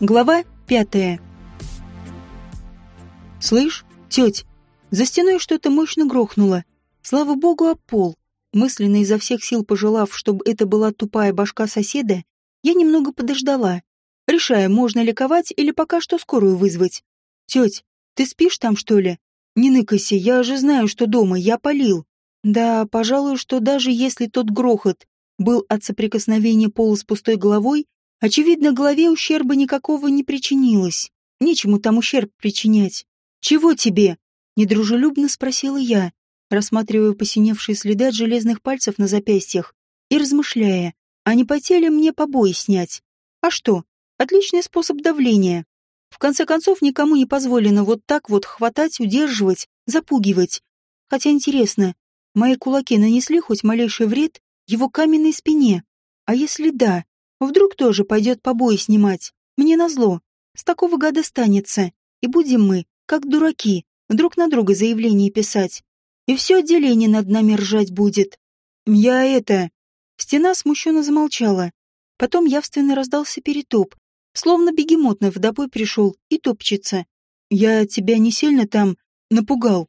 Глава пятая. «Слышь, теть, за стеной что-то мощно грохнуло. Слава богу, об пол. Мысленно изо всех сил пожелав, чтобы это была тупая башка соседа, я немного подождала, решая, можно ликовать или пока что скорую вызвать. «Теть, ты спишь там, что ли? Не ныкайся, я же знаю, что дома, я полил». Да, пожалуй, что даже если тот грохот был от соприкосновения пола с пустой головой, очевидно, голове ущерба никакого не причинилось. Нечему там ущерб причинять. «Чего тебе?» — недружелюбно спросила я, рассматривая посиневшие следы от железных пальцев на запястьях и размышляя, а не пойти ли мне побои снять? А что? Отличный способ давления. В конце концов, никому не позволено вот так вот хватать, удерживать, запугивать. Хотя интересно, мои кулаки нанесли хоть малейший вред его каменной спине? А если да, вдруг тоже пойдет побои снимать? Мне назло. С такого гада станется. И будем мы как дураки, друг на друга заявление писать. И все отделение над нами ржать будет. Я это... Стена смущенно замолчала. Потом явственно раздался перетоп, словно бегемот на водопой пришел и топчется. Я тебя не сильно там напугал.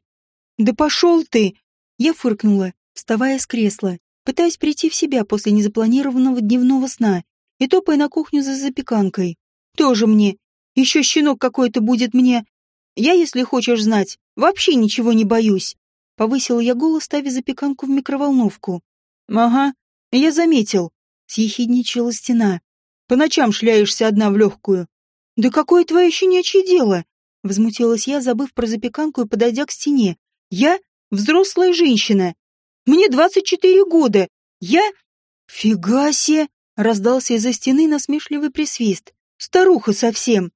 Да пошел ты! Я фыркнула, вставая с кресла, пытаясь прийти в себя после незапланированного дневного сна и топая на кухню за запеканкой. Тоже мне. Еще щенок какой-то будет мне я, если хочешь знать, вообще ничего не боюсь. Повысила я голос, ставя запеканку в микроволновку. Ага, я заметил. Съехидничала стена. По ночам шляешься одна в легкую. Да какое твое щенячье дело? Возмутилась я, забыв про запеканку и подойдя к стене. Я взрослая женщина. Мне двадцать четыре года. Я... Фига себе! Раздался из-за стены насмешливый присвист. Старуха совсем.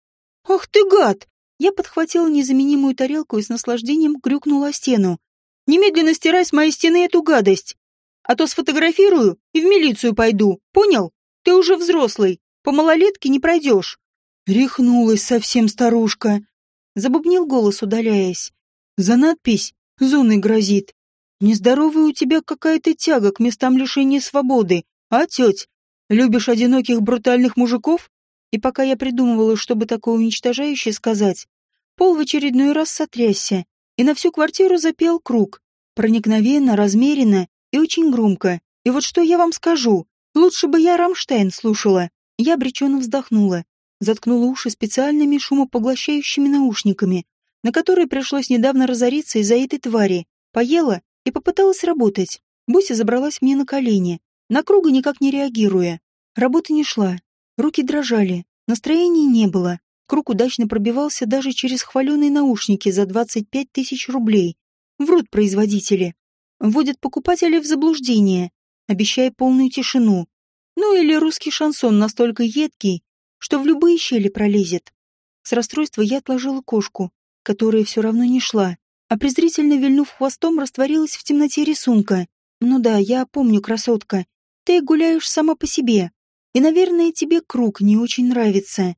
Ах ты гад! Я подхватила незаменимую тарелку и с наслаждением грюкнула о стену. «Немедленно стирай с моей стены эту гадость! А то сфотографирую и в милицию пойду, понял? Ты уже взрослый, по малолетке не пройдешь». Рехнулась совсем старушка. Забубнил голос, удаляясь. За надпись «Зоной грозит». Нездоровая у тебя какая-то тяга к местам лишения свободы, а, теть? Любишь одиноких брутальных мужиков? И пока я придумывала, чтобы такое уничтожающее сказать, пол в очередной раз сотрясся, и на всю квартиру запел круг. Проникновенно, размеренно и очень громко. И вот что я вам скажу, лучше бы я Рамштайн слушала. Я обреченно вздохнула, заткнула уши специальными шумопоглощающими наушниками, на которые пришлось недавно разориться из-за этой твари, поела и попыталась работать. Буся забралась мне на колени, на круга никак не реагируя. Работа не шла, Руки дрожали, настроения не было. Круг удачно пробивался даже через хваленые наушники за 25 тысяч рублей. Врут производители. Вводят покупателей в заблуждение, обещая полную тишину. Ну или русский шансон настолько едкий, что в любые щели пролезет. С расстройства я отложила кошку, которая все равно не шла, а презрительно вильнув хвостом, растворилась в темноте рисунка. Ну да, я помню, красотка. Ты гуляешь сама по себе. И, наверное, тебе круг не очень нравится.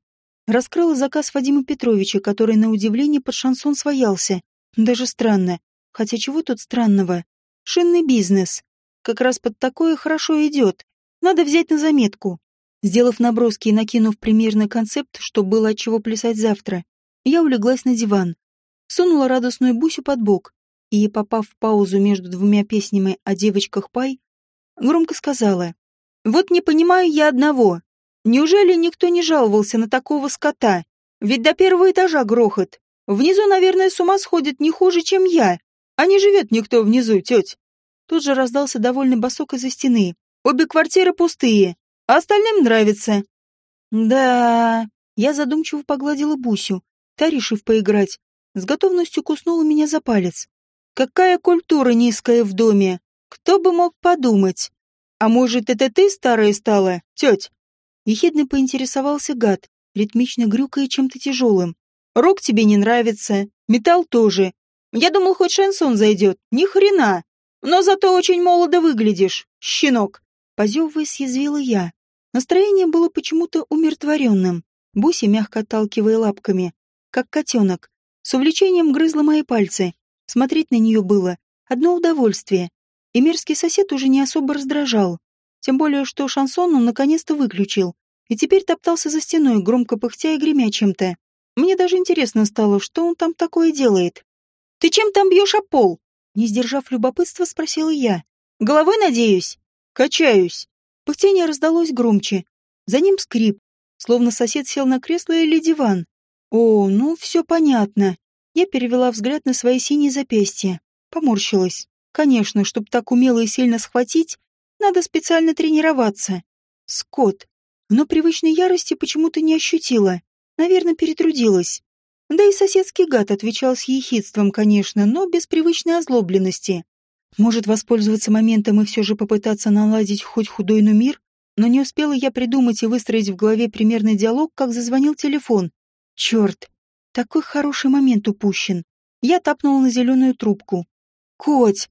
Раскрыла заказ Вадима Петровича, который, на удивление, под шансон своялся. Даже странно. Хотя чего тут странного? Шинный бизнес. Как раз под такое хорошо идет. Надо взять на заметку. Сделав наброски и накинув примерный концепт, что было от чего плясать завтра, я улеглась на диван. Сунула радостную Бусю под бок и, попав в паузу между двумя песнями о девочках Пай, громко сказала вот не понимаю я одного. Неужели никто не жаловался на такого скота? Ведь до первого этажа грохот. Внизу, наверное, с ума сходит не хуже, чем я. А не живет никто внизу, теть. Тут же раздался довольный босок из-за стены. Обе квартиры пустые, а остальным нравится. Да, я задумчиво погладила Бусю, та, решив поиграть, с готовностью куснула меня за палец. Какая культура низкая в доме! Кто бы мог подумать? «А может, это ты старая стала, теть?» Ехидно поинтересовался гад, ритмично грюкая чем-то тяжелым. «Рок тебе не нравится, металл тоже. Я думал, хоть шансон зайдет. Ни хрена. Но зато очень молодо выглядишь, щенок». Позевывая, съязвила я. Настроение было почему-то умиротворенным. Буси, мягко отталкивая лапками, как котенок, с увлечением грызла мои пальцы. Смотреть на нее было одно удовольствие. И мерзкий сосед уже не особо раздражал. Тем более, что шансон он наконец-то выключил и теперь топтался за стеной, громко пыхтя и гремя чем-то. Мне даже интересно стало, что он там такое делает. «Ты чем там бьешь о пол?» Не сдержав любопытства, спросила я. «Головой, надеюсь?» «Качаюсь». Пыхтение раздалось громче. За ним скрип, словно сосед сел на кресло или диван. О, ну, все понятно. Я перевела взгляд на свои синие запястья. Поморщилась. Конечно, чтобы так умело и сильно схватить, надо специально тренироваться. Скот. Но привычной ярости почему-то не ощутила. Наверное, перетрудилась. Да и соседский гад отвечал с ехидством, конечно, но без привычной озлобленности. Может воспользоваться моментом и все же попытаться наладить хоть худой, но мир? Но не успела я придумать и выстроить в голове примерный диалог, как зазвонил телефон. Черт, такой хороший момент упущен. Я тапнула на зеленую трубку. «Коть!»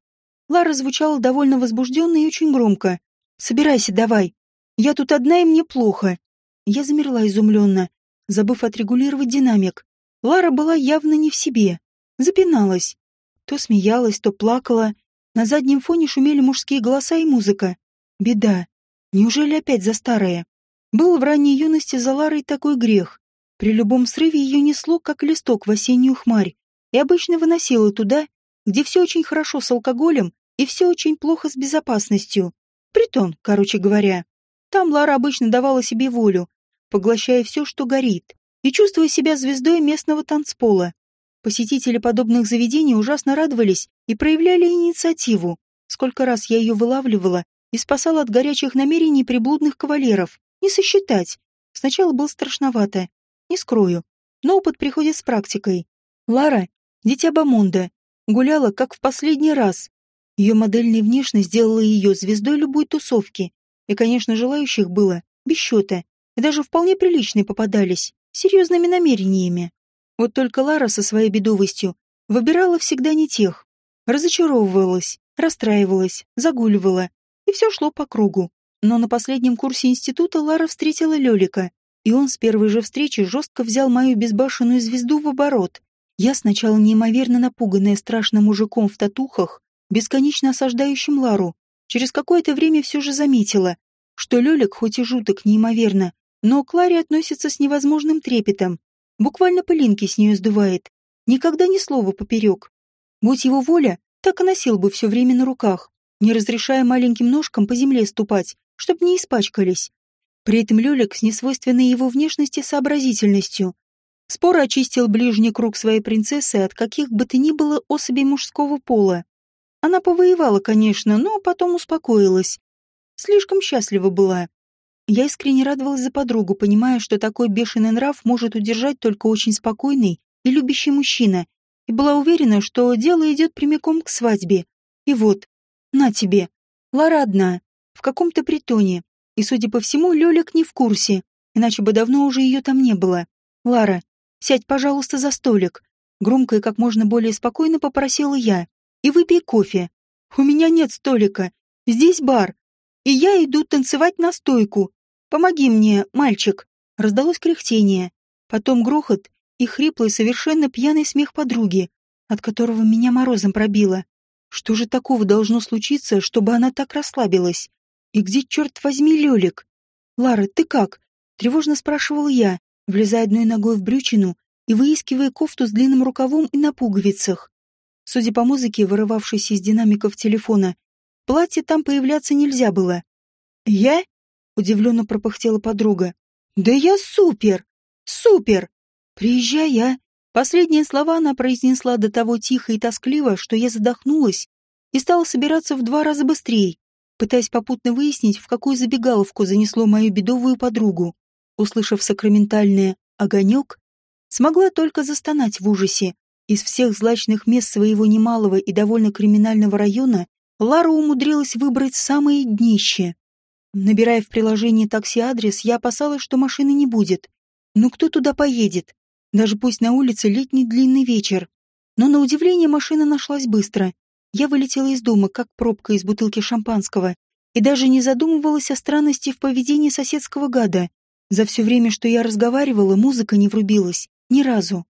Лара звучала довольно возбужденно и очень громко. «Собирайся давай. Я тут одна, и мне плохо». Я замерла изумленно, забыв отрегулировать динамик. Лара была явно не в себе. Запиналась. То смеялась, то плакала. На заднем фоне шумели мужские голоса и музыка. Беда. Неужели опять за старое? Был в ранней юности за Ларой такой грех. При любом срыве ее несло, как листок в осеннюю хмарь, и обычно выносило туда, где все очень хорошо с алкоголем и все очень плохо с безопасностью. Притон, короче говоря. Там Лара обычно давала себе волю, поглощая все, что горит, и чувствуя себя звездой местного танцпола. Посетители подобных заведений ужасно радовались и проявляли инициативу. Сколько раз я ее вылавливала и спасала от горячих намерений приблудных кавалеров. Не сосчитать. Сначала было страшновато. Не скрою. Но опыт приходит с практикой. Лара, дитя Бамонда, гуляла, как в последний раз. Ее модельная внешность сделала ее звездой любой тусовки. И, конечно, желающих было без счета. И даже вполне приличные попадались, серьезными намерениями. Вот только Лара со своей бедовостью выбирала всегда не тех. Разочаровывалась, расстраивалась, загуливала, и все шло по кругу. Но на последнем курсе института Лара встретила Лёлика, и он с первой же встречи жестко взял мою безбашенную звезду в оборот. Я сначала неимоверно напуганная страшным мужиком в татухах, бесконечно осаждающим Лару, через какое-то время все же заметила, что Лёлик хоть и жуток неимоверно, но к Ларе относится с невозможным трепетом, Буквально пылинки с нее сдувает. Никогда ни слова поперек. Будь его воля, так и носил бы все время на руках, не разрешая маленьким ножкам по земле ступать, чтоб не испачкались. При этом Лёлик с несвойственной его внешности сообразительностью споро очистил ближний круг своей принцессы от каких бы то ни было особей мужского пола. Она повоевала, конечно, но потом успокоилась. Слишком счастлива была. Я искренне радовалась за подругу, понимая, что такой бешеный нрав может удержать только очень спокойный и любящий мужчина, и была уверена, что дело идет прямиком к свадьбе. И вот, на тебе. Лара одна, в каком-то притоне, и, судя по всему, Лёлик не в курсе, иначе бы давно уже ее там не было. «Лара, сядь, пожалуйста, за столик», — громко и как можно более спокойно попросила я, «и выпей кофе. У меня нет столика, здесь бар, и я иду танцевать на стойку, «Помоги мне, мальчик!» Раздалось кряхтение, потом грохот и хриплый, совершенно пьяный смех подруги, от которого меня морозом пробило. Что же такого должно случиться, чтобы она так расслабилась? И где, черт возьми, Лёлик? «Лара, ты как?» — тревожно спрашивал я, влезая одной ногой в брючину и выискивая кофту с длинным рукавом и на пуговицах. Судя по музыке, вырывавшейся из динамиков телефона, платье там появляться нельзя было. «Я?» Удивленно пропыхтела подруга. «Да я супер! Супер! Приезжай, а!» Последние слова она произнесла до того тихо и тоскливо, что я задохнулась и стала собираться в два раза быстрее, пытаясь попутно выяснить, в какую забегаловку занесло мою бедовую подругу. Услышав сакраментальное «огонек», смогла только застонать в ужасе. Из всех злачных мест своего немалого и довольно криминального района Лара умудрилась выбрать самое днище. Набирая в приложении такси-адрес, я опасалась, что машины не будет. Ну кто туда поедет? Даже пусть на улице летний длинный вечер. Но на удивление машина нашлась быстро. Я вылетела из дома, как пробка из бутылки шампанского, и даже не задумывалась о странности в поведении соседского гада. За все время, что я разговаривала, музыка не врубилась. Ни разу.